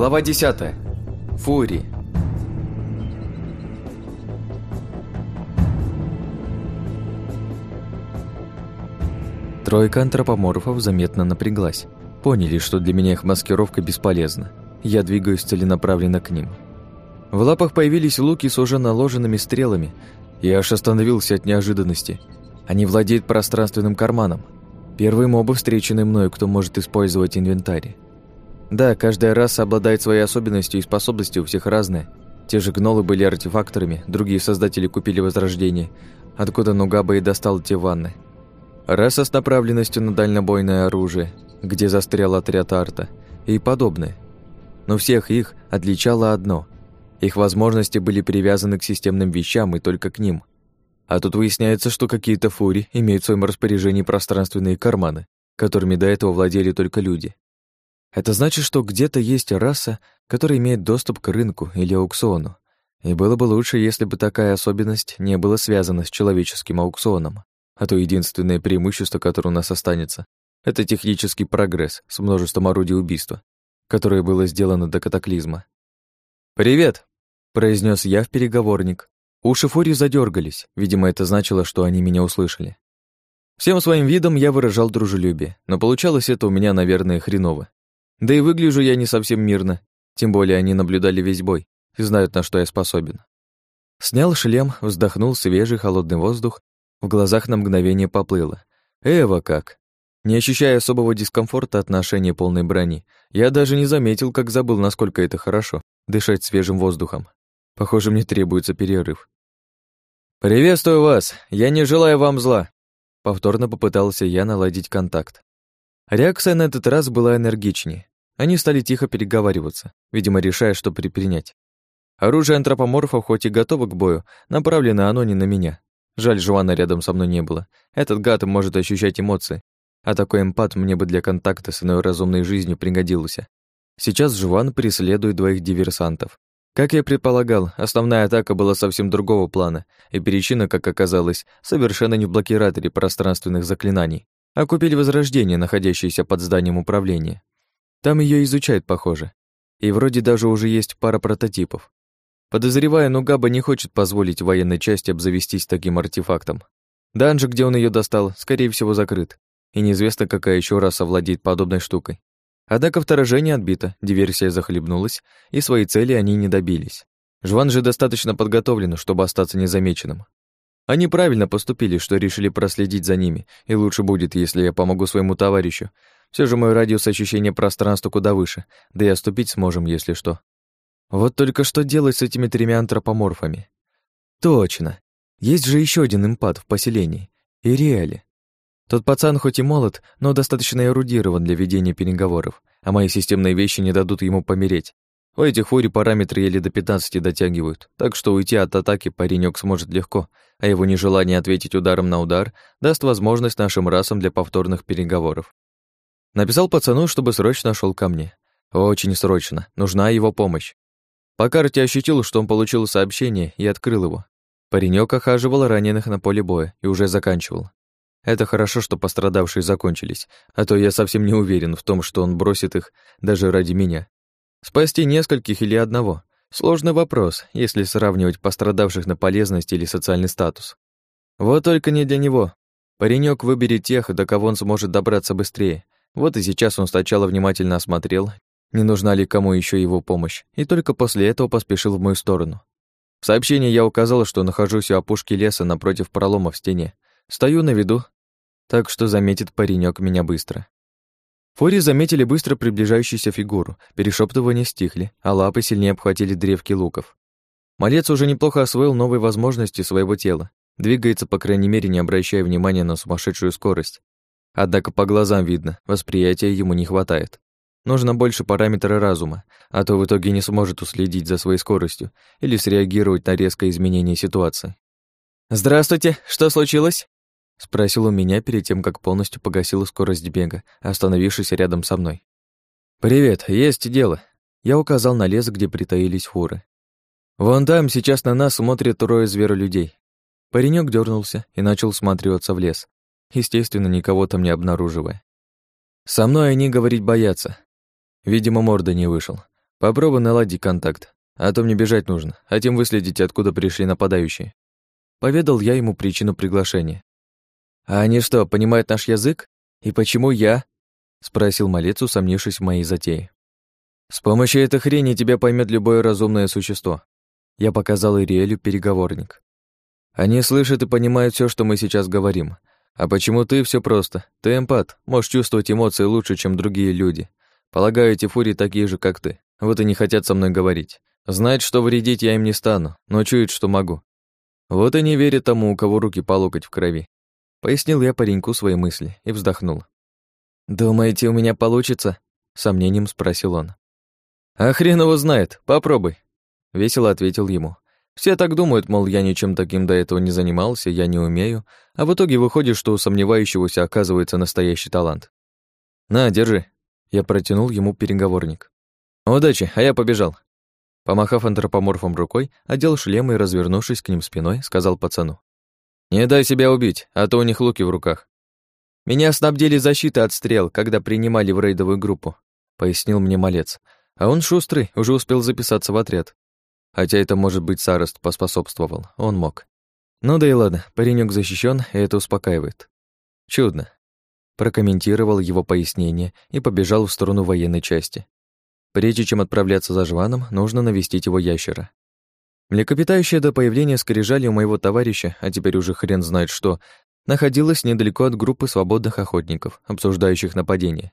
Глава 10. Фури. Тройка антропоморфов заметно напряглась. Поняли, что для меня их маскировка бесполезна. Я двигаюсь целенаправленно к ним. В лапах появились луки с уже наложенными стрелами. Я аж остановился от неожиданности. Они владеют пространственным карманом. Первые мобы, встреченные мною, кто может использовать инвентарь. Да, каждая раса обладает своей особенностью и способностью, у всех разные. Те же гнолы были артефакторами, другие создатели купили возрождение, откуда Нугаба и достал те ванны. Раса с направленностью на дальнобойное оружие, где застрял отряд арта, и подобное. Но всех их отличало одно. Их возможности были привязаны к системным вещам и только к ним. А тут выясняется, что какие-то фури имеют в своем распоряжении пространственные карманы, которыми до этого владели только люди. Это значит, что где-то есть раса, которая имеет доступ к рынку или аукциону. И было бы лучше, если бы такая особенность не была связана с человеческим аукционом. А то единственное преимущество, которое у нас останется, это технический прогресс с множеством орудий убийства, которое было сделано до катаклизма. «Привет!» — произнес я в переговорник. Уши Фури задергались, видимо, это значило, что они меня услышали. Всем своим видом я выражал дружелюбие, но получалось это у меня, наверное, хреново. Да и выгляжу я не совсем мирно, тем более они наблюдали весь бой и знают, на что я способен. Снял шлем, вздохнул свежий холодный воздух, в глазах на мгновение поплыло. Эва как! Не ощущая особого дискомфорта от ношения полной брони, я даже не заметил, как забыл, насколько это хорошо — дышать свежим воздухом. Похоже, мне требуется перерыв. «Приветствую вас! Я не желаю вам зла!» Повторно попытался я наладить контакт. Реакция на этот раз была энергичнее. Они стали тихо переговариваться, видимо, решая, что предпринять. Оружие антропоморфов хоть и готово к бою, направлено оно не на меня. Жаль, Жуана рядом со мной не было. Этот гад может ощущать эмоции, а такой эмпат мне бы для контакта с иной разумной жизнью пригодился. Сейчас Жуан преследует двоих диверсантов. Как я предполагал, основная атака была совсем другого плана, и причина, как оказалось, совершенно не в блокираторе пространственных заклинаний, а купили возрождение, находящееся под зданием управления. Там ее изучают, похоже. И вроде даже уже есть пара прототипов. Подозревая, Нугаба не хочет позволить военной части обзавестись таким артефактом. Данж, где он ее достал, скорее всего, закрыт. И неизвестно, какая еще раса владеет подобной штукой. Однако вторжение отбито, диверсия захлебнулась, и своей цели они не добились. Жван же достаточно подготовлен, чтобы остаться незамеченным. Они правильно поступили, что решили проследить за ними, и лучше будет, если я помогу своему товарищу, все же мой радиус ощущения пространства куда выше, да и оступить сможем, если что. Вот только что делать с этими тремя антропоморфами? Точно. Есть же еще один импат в поселении. Иреали. Тот пацан хоть и молод, но достаточно эрудирован для ведения переговоров, а мои системные вещи не дадут ему помереть. У этих фури параметры еле до 15 дотягивают, так что уйти от атаки паренек сможет легко, а его нежелание ответить ударом на удар даст возможность нашим расам для повторных переговоров. Написал пацану, чтобы срочно шел ко мне. Очень срочно, нужна его помощь. По карте ощутил, что он получил сообщение и открыл его. Паренек охаживал раненых на поле боя и уже заканчивал. Это хорошо, что пострадавшие закончились, а то я совсем не уверен в том, что он бросит их даже ради меня. Спасти нескольких или одного — сложный вопрос, если сравнивать пострадавших на полезность или социальный статус. Вот только не для него. Паренек выберет тех, до кого он сможет добраться быстрее, вот и сейчас он сначала внимательно осмотрел, не нужна ли кому еще его помощь, и только после этого поспешил в мою сторону. В сообщении я указал, что нахожусь у опушки леса напротив пролома в стене. Стою на виду, так что заметит паренек меня быстро. Фури заметили быстро приближающуюся фигуру, перешептывания стихли, а лапы сильнее обхватили древки луков. Малец уже неплохо освоил новые возможности своего тела, двигается, по крайней мере, не обращая внимания на сумасшедшую скорость, Однако по глазам видно, восприятия ему не хватает. Нужно больше параметра разума, а то в итоге не сможет уследить за своей скоростью или среагировать на резкое изменение ситуации. «Здравствуйте, что случилось?» Спросил у меня перед тем, как полностью погасил скорость бега, остановившись рядом со мной. «Привет, есть дело». Я указал на лес, где притаились фуры. «Вон там сейчас на нас смотрят трое зверолюдей». Паренек дернулся и начал всматриваться в лес, естественно, никого там не обнаруживая. Со мной они говорить боятся. Видимо, морда не вышел. Попробуй наладить контакт, а то мне бежать нужно, а тем выследить, откуда пришли нападающие. Поведал я ему причину приглашения. «А они что, понимают наш язык? И почему я?» — спросил малец, усомнившись в моей затее. «С помощью этой хрени тебя поймет любое разумное существо». Я показал Ириэлю переговорник. «Они слышат и понимают все, что мы сейчас говорим. А почему ты, все просто. Ты эмпат, можешь чувствовать эмоции лучше, чем другие люди. Полагаю, эти фури такие же, как ты. Вот и не хотят со мной говорить. Знают, что вредить я им не стану, но чуют, что могу. Вот и не верят тому, у кого руки по локоть в крови. Пояснил я пареньку свои мысли и вздохнул. «Думаете, у меня получится?» — сомнением спросил он. «А хрен его знает, попробуй», — весело ответил ему. «Все так думают, мол, я ничем таким до этого не занимался, я не умею, а в итоге выходит, что у сомневающегося оказывается настоящий талант. На, держи». Я протянул ему переговорник. «Удачи, а я побежал». Помахав антропоморфом рукой, одел шлем и, развернувшись к ним спиной, сказал пацану. «Не дай себя убить, а то у них луки в руках». «Меня снабдили защитой от стрел, когда принимали в рейдовую группу», — пояснил мне малец. А он шустрый, уже успел записаться в отряд. Хотя это, может быть, Сарост поспособствовал, он мог. Ну да и ладно, паренек защищен, и это успокаивает. Чудно. Прокомментировал его пояснение и побежал в сторону военной части. Прежде чем отправляться за Жваном, нужно навестить его ящера. Млекопитающее до появления скрижали у моего товарища, а теперь уже хрен знает что, находилось недалеко от группы свободных охотников, обсуждающих нападение.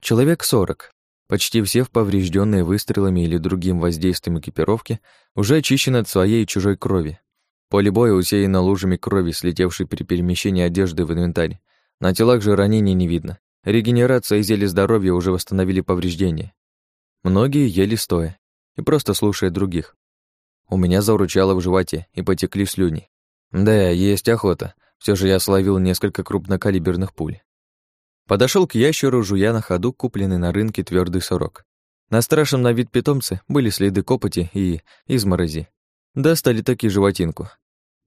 Человек сорок. Почти все в поврежденные выстрелами или другим воздействием экипировки, уже очищены от своей и чужой крови. Поле боя усеяно лужами крови, слетевшей при перемещении одежды в инвентарь. На телах же ранений не видно. Регенерация и зелье здоровья уже восстановили повреждения. Многие ели стоя и просто слушая других, у меня заурчало в животе и потекли слюни. Да, есть охота. Все же я словил несколько крупнокалиберных пуль. Подошел к ящеру, жуя на ходу купленный на рынке твердый сорок. На страшном на вид питомце были следы копоти и изморози. Достали таки животинку.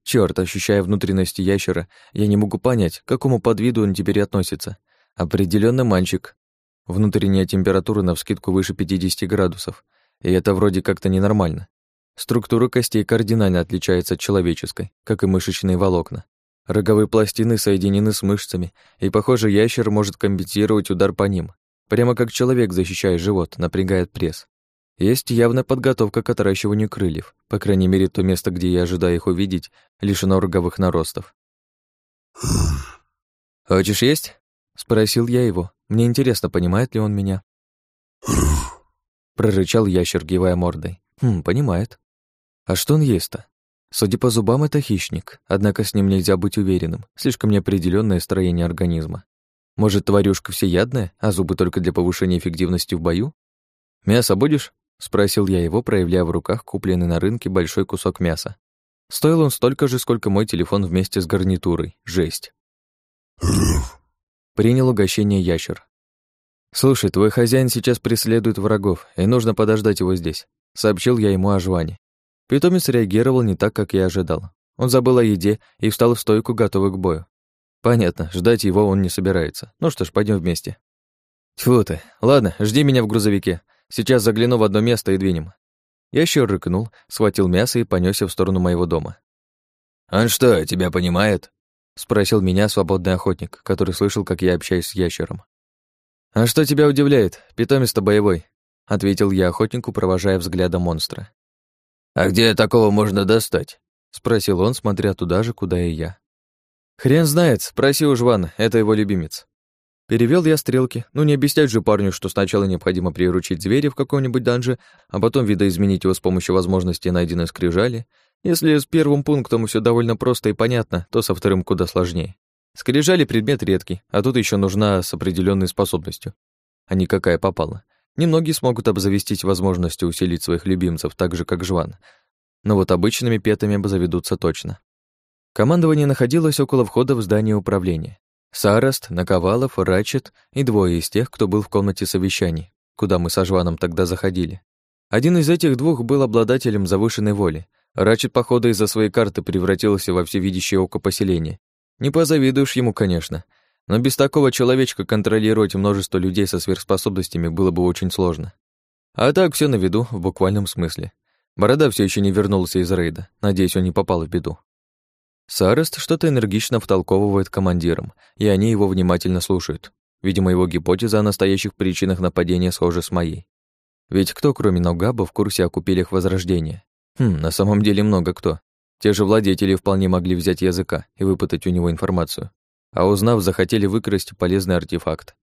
Черт, ощущая внутренности ящера, я не могу понять, к какому подвиду он теперь относится. Определенно мальчик. Внутренняя температура навскидку выше 50 градусов, и это вроде как-то ненормально. Структура костей кардинально отличается от человеческой, как и мышечные волокна. Роговые пластины соединены с мышцами, и, похоже, ящер может компенсировать удар по ним, прямо как человек, защищая живот, напрягает пресс. Есть явная подготовка к отращиванию крыльев, по крайней мере, то место, где я ожидаю их увидеть, лишено роговых наростов. «Хочешь есть?» — спросил я его. Мне интересно, понимает ли он меня. Прорычал ящер, гивая мордой. Хм, понимает. А что он ест-то? Судя по зубам, это хищник, однако с ним нельзя быть уверенным, слишком неопределённое строение организма. Может, тварюшка всеядная, а зубы только для повышения эффективности в бою? «Мясо будешь?» — спросил я его, проявляя в руках купленный на рынке большой кусок мяса. Стоил он столько же, сколько мой телефон вместе с гарнитурой. Жесть. Принял угощение ящер. «Слушай, твой хозяин сейчас преследует врагов, и нужно подождать его здесь», — сообщил я ему о Жване. Питомец реагировал не так, как я ожидал. Он забыл о еде и встал в стойку, готовый к бою. Понятно, ждать его он не собирается. Ну что ж, пойдем вместе. Тьфу ты. Ладно, жди меня в грузовике. Сейчас загляну в одно место и двинем. Я еще рыкнул, схватил мясо и понесся в сторону моего дома. «Он что, тебя понимает?» — спросил меня свободный охотник, который слышал, как я общаюсь с ящером. «А что тебя удивляет? Питомец-то боевой», — ответил я охотнику, провожая взглядом монстра. «А где такого можно достать?» — спросил он, смотря туда же, куда и я. «Хрен знает, спроси у Жвана, это его любимец». Перевел я стрелки. Ну, не объяснять же парню, что сначала необходимо приручить зверя в каком-нибудь данже, а потом видоизменить его с помощью возможности найденной скрижали. Если с первым пунктом все довольно просто и понятно, то со вторым куда сложнее. Скрижали предмет редкий, а тут еще нужна с определенной способностью. А никакая попала. Немногие смогут обзавестись возможностью усилить своих любимцев так же, как Жван. Но вот обычными петами обзаведутся точно. Командование находилось около входа в здание управления. Сараст, Наковалов, Рачет и двое из тех, кто был в комнате совещаний, куда мы со Жваном тогда заходили. Один из этих двух был обладателем завышенной воли. Рачет, походу, из-за своей карты превратился во всевидящее око поселения. Не позавидуешь ему, конечно, но без такого человечка контролировать множество людей со сверхспособностями было бы очень сложно. А так все на виду, в буквальном смысле. Борода все еще не вернулся из рейда. Надеюсь, он не попал в беду. Сарест что-то энергично втолковывает командирам, и они его внимательно слушают. Видимо, его гипотеза о настоящих причинах нападения схожа с моей. Ведь кто, кроме Ногаба, в курсе о купелях Возрождения? Хм, на самом деле много кто. Те же владетели вполне могли взять языка и выпытать у него информацию. А узнав, захотели выкрасть полезный артефакт.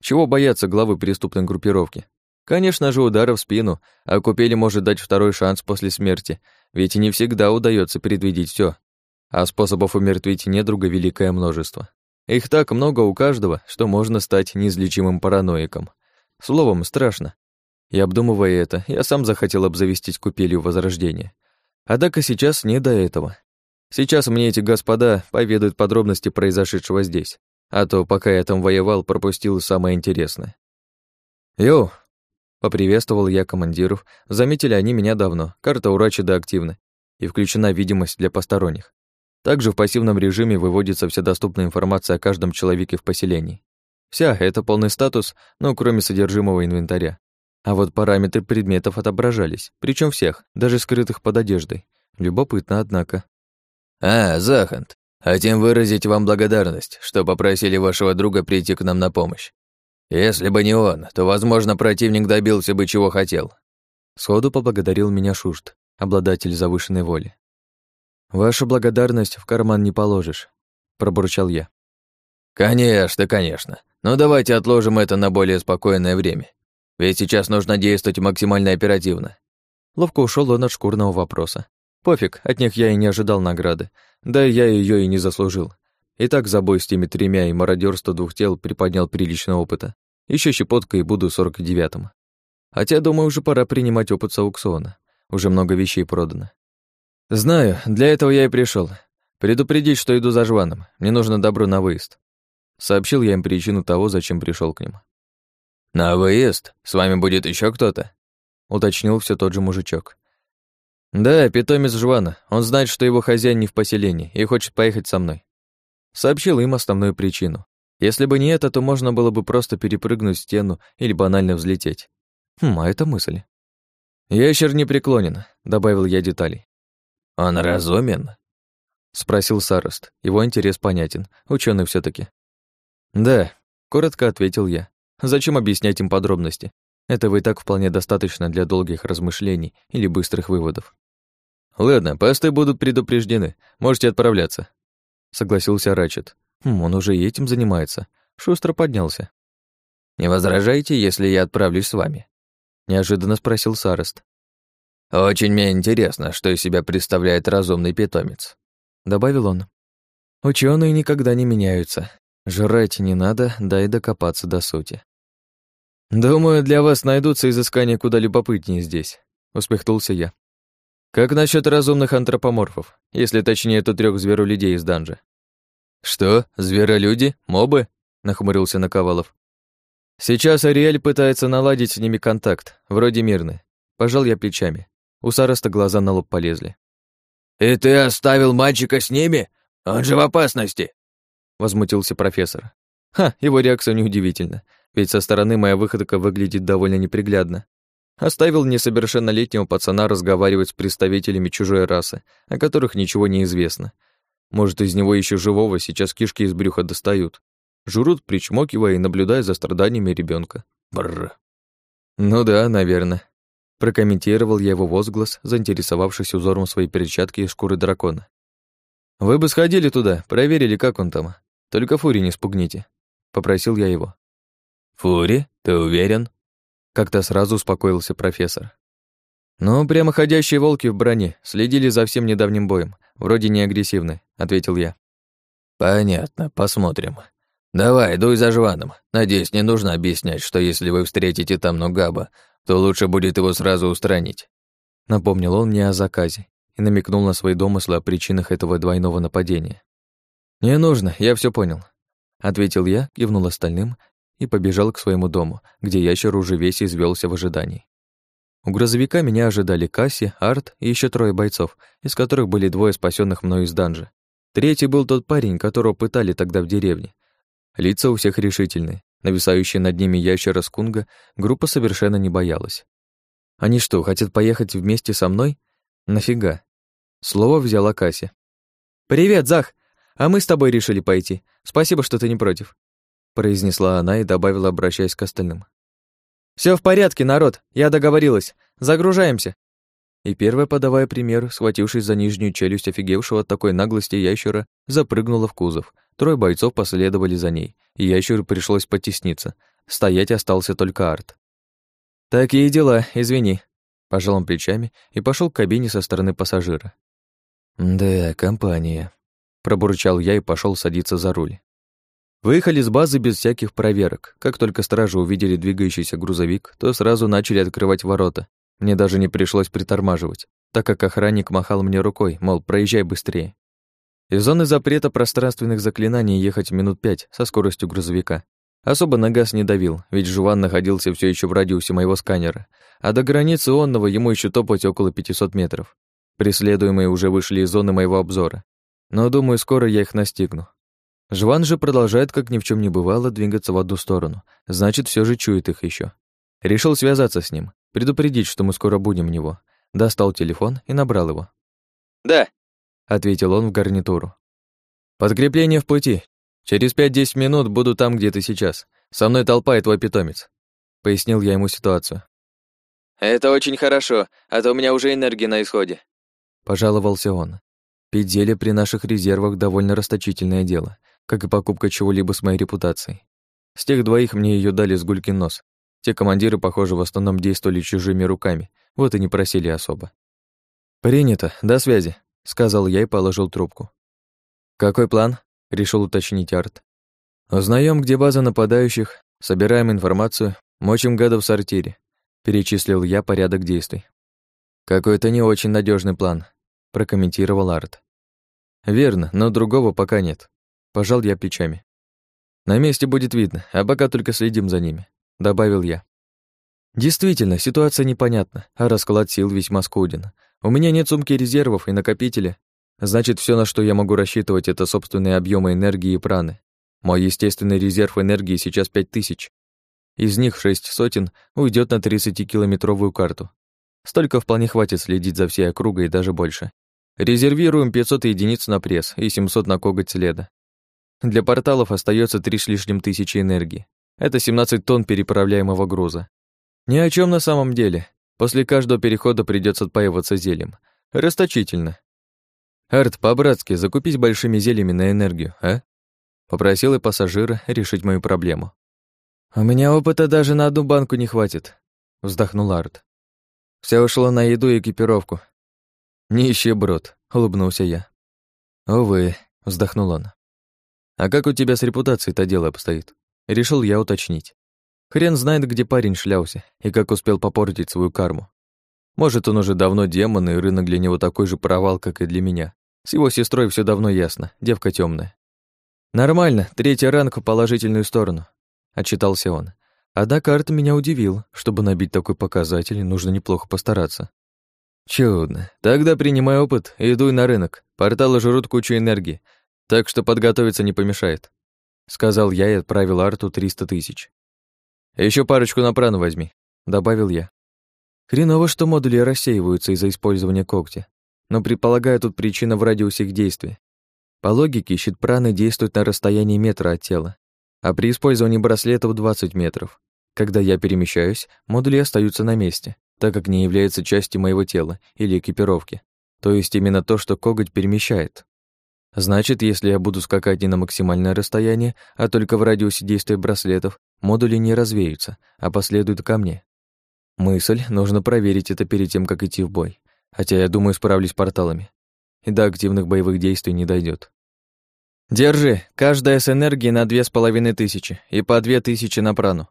Чего бояться главы преступной группировки? Конечно же, удара в спину, а купели может дать второй шанс после смерти, ведь не всегда удается предвидеть все. А способов умертвить недруга великое множество. Их так много у каждого, что можно стать неизлечимым параноиком. Словом, страшно. И обдумывая это, я сам захотел обзавестись купелью Возрождения. Однако сейчас не до этого. Сейчас мне эти господа поведают подробности произошедшего здесь, а то, пока я там воевал, пропустил самое интересное. «Йоу!» — поприветствовал я командиров. Заметили они меня давно, карта у Рачида активна, и включена видимость для посторонних. Также в пассивном режиме выводится вся доступная информация о каждом человеке в поселении. Вся — это полный статус, ну, кроме содержимого инвентаря. А вот параметры предметов отображались, причем всех, даже скрытых под одеждой. Любопытно, однако. «А, Захант, хотим выразить вам благодарность, что попросили вашего друга прийти к нам на помощь. Если бы не он, то, возможно, противник добился бы чего хотел». Сходу поблагодарил меня Шушт, обладатель завышенной воли. «Вашу благодарность в карман не положишь», — пробурчал я. «Конечно, конечно. Но давайте отложим это на более спокойное время. Ведь сейчас нужно действовать максимально оперативно. Ловко ушел он от шкурного вопроса. Пофиг, от них я и не ожидал награды. Да я ее и не заслужил. И так за бой с теми тремя и мародерство двух тел приподнял прилично опыта. Еще щепотка и буду сорок девятым. Хотя, думаю, уже пора принимать опыт с аукциона. Уже много вещей продано. Знаю, для этого я и пришел. Предупредить, что иду за жваном. Мне нужно добро на выезд. Сообщил я им причину того, зачем пришел к ним. «На выезд? С вами будет еще кто-то?» уточнил все тот же мужичок. «Да, питомец Жвана. Он знает, что его хозяин не в поселении и хочет поехать со мной». Сообщил им основную причину. Если бы не это, то можно было бы просто перепрыгнуть стену или банально взлететь. Хм, а это мысль. «Ящер не преклонен», — добавил я деталей. «Он разумен?» — спросил Сарост. Его интерес понятен, ученый все таки «Да», — коротко ответил я. Зачем объяснять им подробности? Этого и так вполне достаточно для долгих размышлений или быстрых выводов. «Ладно, посты будут предупреждены. Можете отправляться», — согласился Рачет. Хм, он уже и этим занимается. Шустро поднялся. «Не возражаете, если я отправлюсь с вами?» — неожиданно спросил Сарест. «Очень мне интересно, что из себя представляет разумный питомец», — добавил он. Ученые никогда не меняются. Жрать не надо, дай докопаться до сути. «Думаю, для вас найдутся изыскания куда любопытнее здесь», — усмехнулся я. «Как насчет разумных антропоморфов, если точнее, то трех зверолюдей из данжа?» «Что, зверолюди? Мобы?» — нахмурился Наковалов. «Сейчас Ариэль пытается наладить с ними контакт, вроде мирный. Пожал я плечами. У Сараста глаза на лоб полезли. «И ты оставил мальчика с ними? Он же в опасности!» возмутился профессор. Ха, его реакция неудивительна, ведь со стороны моя выходка выглядит довольно неприглядно. Оставил несовершеннолетнего пацана разговаривать с представителями чужой расы, о которых ничего не известно. Может, из него еще живого сейчас кишки из брюха достают. Жрут, причмокивая и наблюдая за страданиями ребенка. Бррр. Ну да, наверное. Прокомментировал я его возглас, заинтересовавшись узором своей перчатки из шкуры дракона. Вы бы сходили туда, проверили, как он там. Только Фури не спугните», — попросил я его. «Фури? Ты уверен?» Как-то сразу успокоился профессор. «Ну, прямоходящие волки в броне, следили за всем недавним боем. Вроде не агрессивны», — ответил я. «Понятно, посмотрим. Давай, дуй за жваном. Надеюсь, не нужно объяснять, что если вы встретите там Нугаба, то лучше будет его сразу устранить». Напомнил он мне о заказе и намекнул на свои домыслы о причинах этого двойного нападения. «Не нужно, я все понял», — ответил я, кивнул остальным и побежал к своему дому, где ящер уже весь извелся в ожидании. У грузовика меня ожидали Касси, Арт и еще трое бойцов, из которых были двое спасенных мною из данжа. Третий был тот парень, которого пытали тогда в деревне. Лица у всех решительные. Нависающие над ними ящера скунга группа совершенно не боялась. Они что, хотят поехать вместе со мной? Нафига? Слово взяла Кася. «Привет, Зах! А мы с тобой решили пойти. Спасибо, что ты не против», произнесла она и добавила, обращаясь к остальным. Все в порядке, народ, я договорилась. Загружаемся. И первая, подавая пример, схватившись за нижнюю челюсть офигевшего от такой наглости ящера, запрыгнула в кузов. Трое бойцов последовали за ней, и ящеру пришлось потесниться. Стоять остался только Арт. «Такие дела, извини», — пожал он плечами и пошел к кабине со стороны пассажира. «Да, компания», — пробурчал я и пошел садиться за руль. Выехали с базы без всяких проверок. Как только стражи увидели двигающийся грузовик, то сразу начали открывать ворота. Мне даже не пришлось притормаживать, так как охранник махал мне рукой, мол, проезжай быстрее. Из зоны запрета пространственных заклинаний ехать минут пять со скоростью грузовика. Особо на газ не давил, ведь Жуван находился все еще в радиусе моего сканера, а до границы онного ему еще топать около 500 метров. Преследуемые уже вышли из зоны моего обзора. Но, думаю, скоро я их настигну. Жван же продолжает, как ни в чем не бывало, двигаться в одну сторону. Значит, все же чует их еще. Решил связаться с ним, предупредить, что мы скоро будем у него. Достал телефон и набрал его. «Да», — ответил он в гарнитуру. «Подкрепление в пути. Через пять-десять минут буду там, где ты сейчас. Со мной толпа и твой питомец», — пояснил я ему ситуацию. «Это очень хорошо, а то у меня уже энергия на исходе», — пожаловался он. Пить зелье при наших резервах довольно расточительное дело как и покупка чего-либо с моей репутацией. С тех двоих мне ее дали с гулькин нос. Те командиры, похоже, в основном действовали чужими руками, вот и не просили особо. «Принято, до связи», — сказал я и положил трубку. «Какой план?» — решил уточнить Арт. «Узнаем, где база нападающих, собираем информацию, мочим гадов в сортире», — перечислил я порядок действий. «Какой-то не очень надежный план», — прокомментировал Арт. «Верно, но другого пока нет. Пожал я плечами. На месте будет видно, а пока только следим за ними, добавил я. Действительно, ситуация непонятна, а расклад сил весьма скуден. У меня нет сумки резервов и накопителя. Значит, все, на что я могу рассчитывать, это собственные объемы энергии и праны. Мой естественный резерв энергии сейчас пять тысяч. Из них шесть сотен уйдет на 30-километровую карту. Столько вполне хватит следить за всей округой и даже больше. Резервируем 500 единиц на пресс и 700 на коготь следа. Для порталов остается три с лишним тысячи энергии. Это 17 тонн переправляемого груза. Ни о чем на самом деле. После каждого перехода придется отпаиваться зельем. Расточительно. Арт, по-братски, закупись большими зельями на энергию, а? Попросил и пассажира решить мою проблему. «У меня опыта даже на одну банку не хватит», — вздохнул Арт. Все ушло на еду и экипировку. «Нищий брод», — улыбнулся я. «Увы», — вздохнул он. «А как у тебя с репутацией-то дело обстоит?» Решил я уточнить. Хрен знает, где парень шлялся и как успел попортить свою карму. Может, он уже давно демон, и рынок для него такой же провал, как и для меня. С его сестрой все давно ясно, девка темная. «Нормально, третий ранг в положительную сторону», — отчитался он. Однако Арт меня удивил. Чтобы набить такой показатель, нужно неплохо постараться. «Чудно. Тогда принимай опыт и дуй на рынок. Порталы жрут кучу энергии, так что подготовиться не помешает», — сказал я и отправил Арту триста тысяч. Еще парочку на прану возьми», — добавил я. Хреново, что модули рассеиваются из-за использования когтя, но предполагаю, тут причина в радиусе их действия. По логике, щит праны действует на расстоянии метра от тела, а при использовании браслетов 20 метров. Когда я перемещаюсь, модули остаются на месте, так как не являются частью моего тела или экипировки. То есть именно то, что коготь перемещает. Значит, если я буду скакать не на максимальное расстояние, а только в радиусе действия браслетов, модули не развеются, а последуют ко мне. Мысль, нужно проверить это перед тем, как идти в бой. Хотя я думаю, справлюсь порталами. И до активных боевых действий не дойдет. «Держи, каждая с энергией на две с половиной тысячи и по две тысячи на прану»,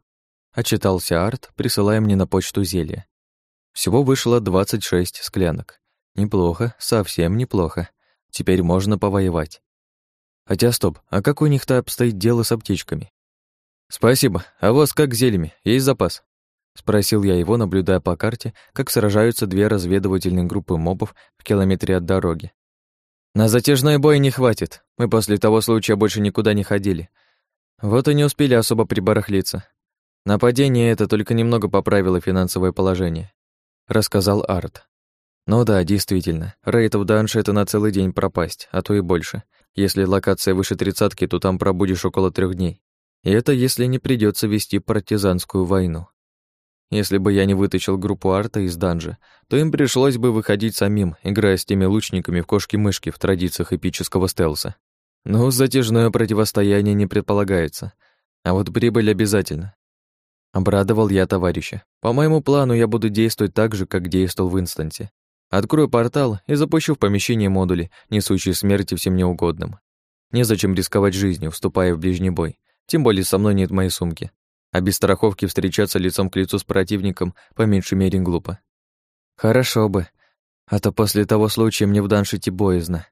отчитался Арт, присылая мне на почту зелье. Всего вышло 26 склянок. Неплохо, совсем неплохо. Теперь можно повоевать. Хотя стоп, а как у них-то обстоит дело с аптечками? Спасибо, а у вас как с зельями? Есть запас? Спросил я его, наблюдая по карте, как сражаются две разведывательные группы мобов в километре от дороги. На затяжной бой не хватит. Мы после того случая больше никуда не ходили. Вот и не успели особо прибарахлиться. Нападение это только немного поправило финансовое положение. — рассказал Арт. «Ну да, действительно, рейд в данше — это на целый день пропасть, а то и больше. Если локация выше тридцатки, то там пробудешь около трех дней. И это если не придется вести партизанскую войну. Если бы я не вытащил группу арта из данжа, то им пришлось бы выходить самим, играя с теми лучниками в кошки-мышки в традициях эпического стелса. Но затяжное противостояние не предполагается. А вот прибыль обязательно. Обрадовал я товарища. По моему плану я буду действовать так же, как действовал в инстанте. Открою портал и запущу в помещение модули, несущие смерти всем неугодным. Незачем рисковать жизнью, вступая в ближний бой. Тем более со мной нет моей сумки. А без страховки встречаться лицом к лицу с противником по меньшей мере глупо. Хорошо бы. А то после того случая мне в данж идти боязно,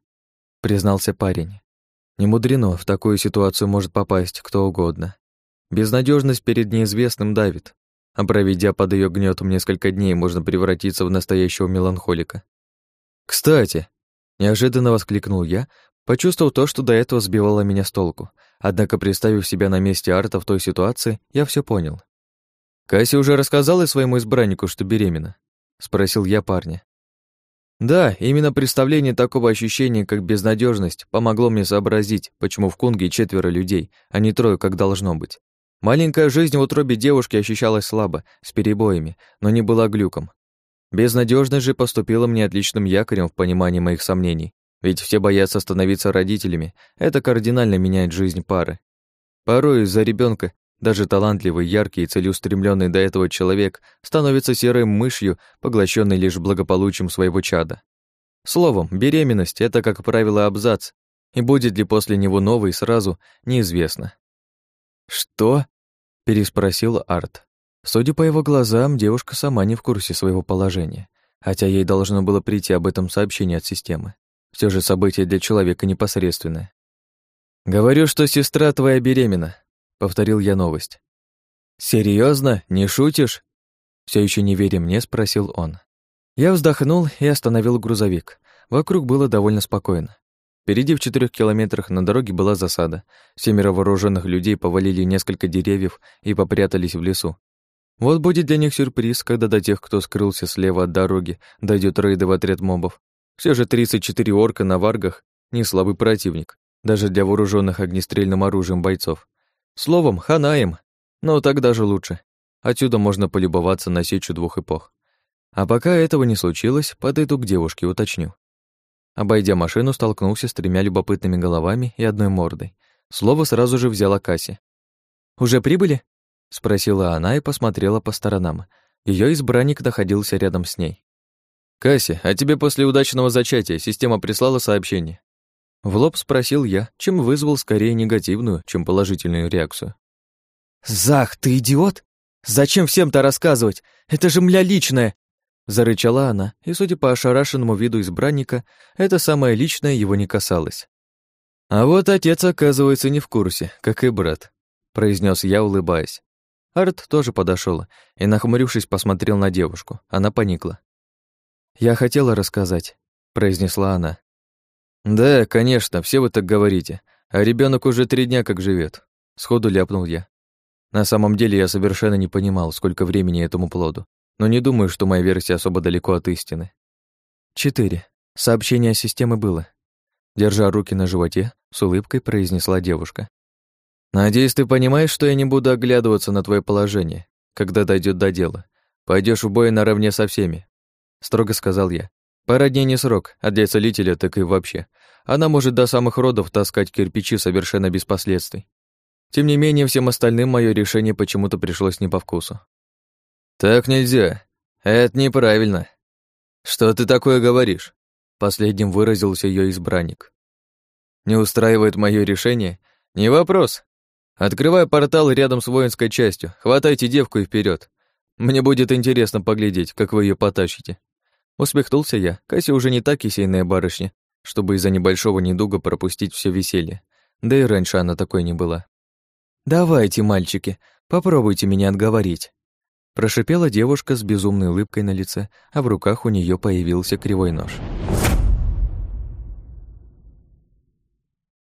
признался парень. Не мудрено, в такую ситуацию может попасть кто угодно. Безнадежность перед неизвестным давит, а проведя под ее гнетом несколько дней, можно превратиться в настоящего меланхолика. «Кстати!» — неожиданно воскликнул я, почувствовав то, что до этого сбивало меня с толку. Однако, представив себя на месте Арта в той ситуации, я все понял. «Касси уже рассказала своему избраннику, что беременна?» — спросил я парня. Да, именно представление такого ощущения, как безнадежность, помогло мне сообразить, почему в Кунге четверо людей, а не трое, как должно быть. Маленькая жизнь в утробе девушки ощущалась слабо, с перебоями, но не была глюком. Безнадежность же поступила мне отличным якорем в понимании моих сомнений, ведь все боятся становиться родителями, это кардинально меняет жизнь пары. Порой из-за ребенка даже талантливый, яркий и целеустремленный до этого человек становится серой мышью, поглощенной лишь благополучием своего чада. Словом, беременность — это, как правило, абзац, и будет ли после него новый сразу, неизвестно. «Что?» — переспросил Арт. Судя по его глазам, девушка сама не в курсе своего положения, хотя ей должно было прийти об этом сообщение от системы. Все же событие для человека непосредственное. «Говорю, что сестра твоя беременна», — повторил я новость. Серьезно, Не шутишь?» Все еще не веря мне, спросил он. Я вздохнул и остановил грузовик. Вокруг было довольно спокойно. Впереди в четырех километрах на дороге была засада. Семеро вооруженных людей повалили несколько деревьев и попрятались в лесу. Вот будет для них сюрприз, когда до тех, кто скрылся слева от дороги, дойдет рейды в отряд мобов. Все же 34 орка на варгах — не слабый противник, даже для вооруженных огнестрельным оружием бойцов. Словом, хана им, но так даже лучше. Отсюда можно полюбоваться на сечу двух эпох. А пока этого не случилось, подойду к девушке, уточню. Обойдя машину, столкнулся с тремя любопытными головами и одной мордой. Слово сразу же взяла Касси. «Уже прибыли?» — спросила она и посмотрела по сторонам. Ее избранник находился рядом с ней. «Касси, а тебе после удачного зачатия система прислала сообщение?» В лоб спросил я, чем вызвал скорее негативную, чем положительную реакцию. «Зах, ты идиот? Зачем всем-то рассказывать? Это же мля личное! Зарычала она, и, судя по ошарашенному виду избранника, это самое личное его не касалось. «А вот отец, оказывается, не в курсе, как и брат», — произнес я, улыбаясь. Арт тоже подошел и, нахмурившись, посмотрел на девушку. Она поникла. «Я хотела рассказать», — произнесла она. «Да, конечно, все вы так говорите. А ребенок уже три дня как живет. сходу ляпнул я. На самом деле я совершенно не понимал, сколько времени этому плоду но не думаю, что моя версия особо далеко от истины. Четыре. Сообщение системы было. Держа руки на животе, с улыбкой произнесла девушка. «Надеюсь, ты понимаешь, что я не буду оглядываться на твое положение, когда дойдет до дела. Пойдешь в бой наравне со всеми», — строго сказал я. «Пара дней не срок, а для целителя так и вообще. Она может до самых родов таскать кирпичи совершенно без последствий. Тем не менее, всем остальным мое решение почему-то пришлось не по вкусу. «Так нельзя. Это неправильно. Что ты такое говоришь?» Последним выразился ее избранник. «Не устраивает мое решение? Не вопрос. Открывай портал рядом с воинской частью, хватайте девку и вперед. Мне будет интересно поглядеть, как вы ее потащите». Усмехнулся я. Кася уже не та кисейная барышня, чтобы из-за небольшого недуга пропустить все веселье. Да и раньше она такой не была. «Давайте, мальчики, попробуйте меня отговорить». Прошипела девушка с безумной улыбкой на лице, а в руках у нее появился кривой нож.